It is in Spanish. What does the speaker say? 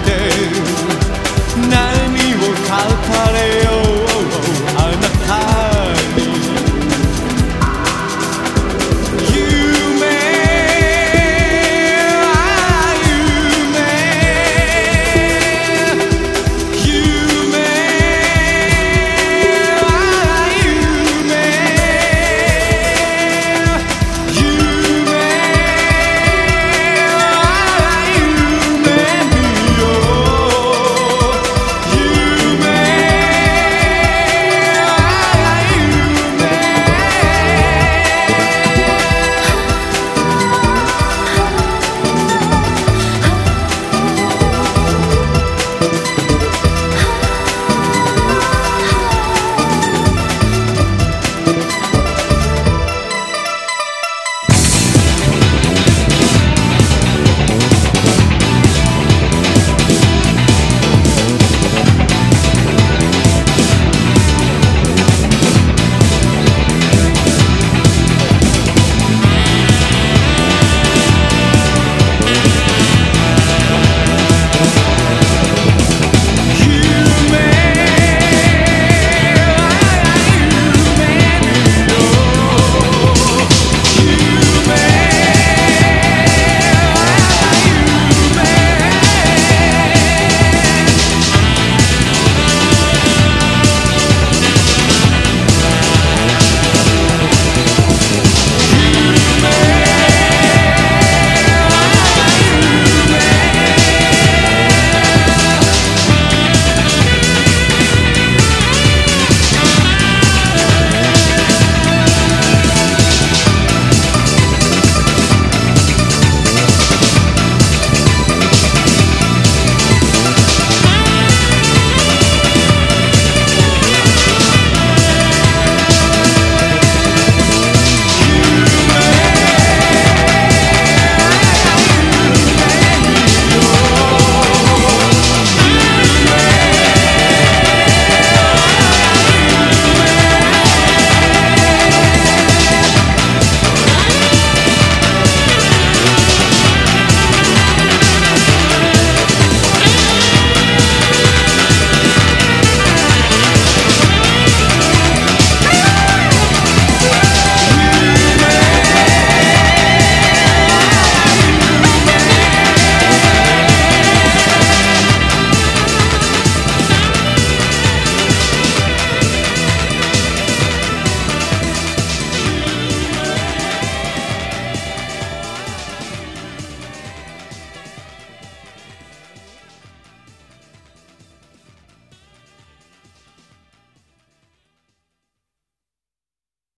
gente.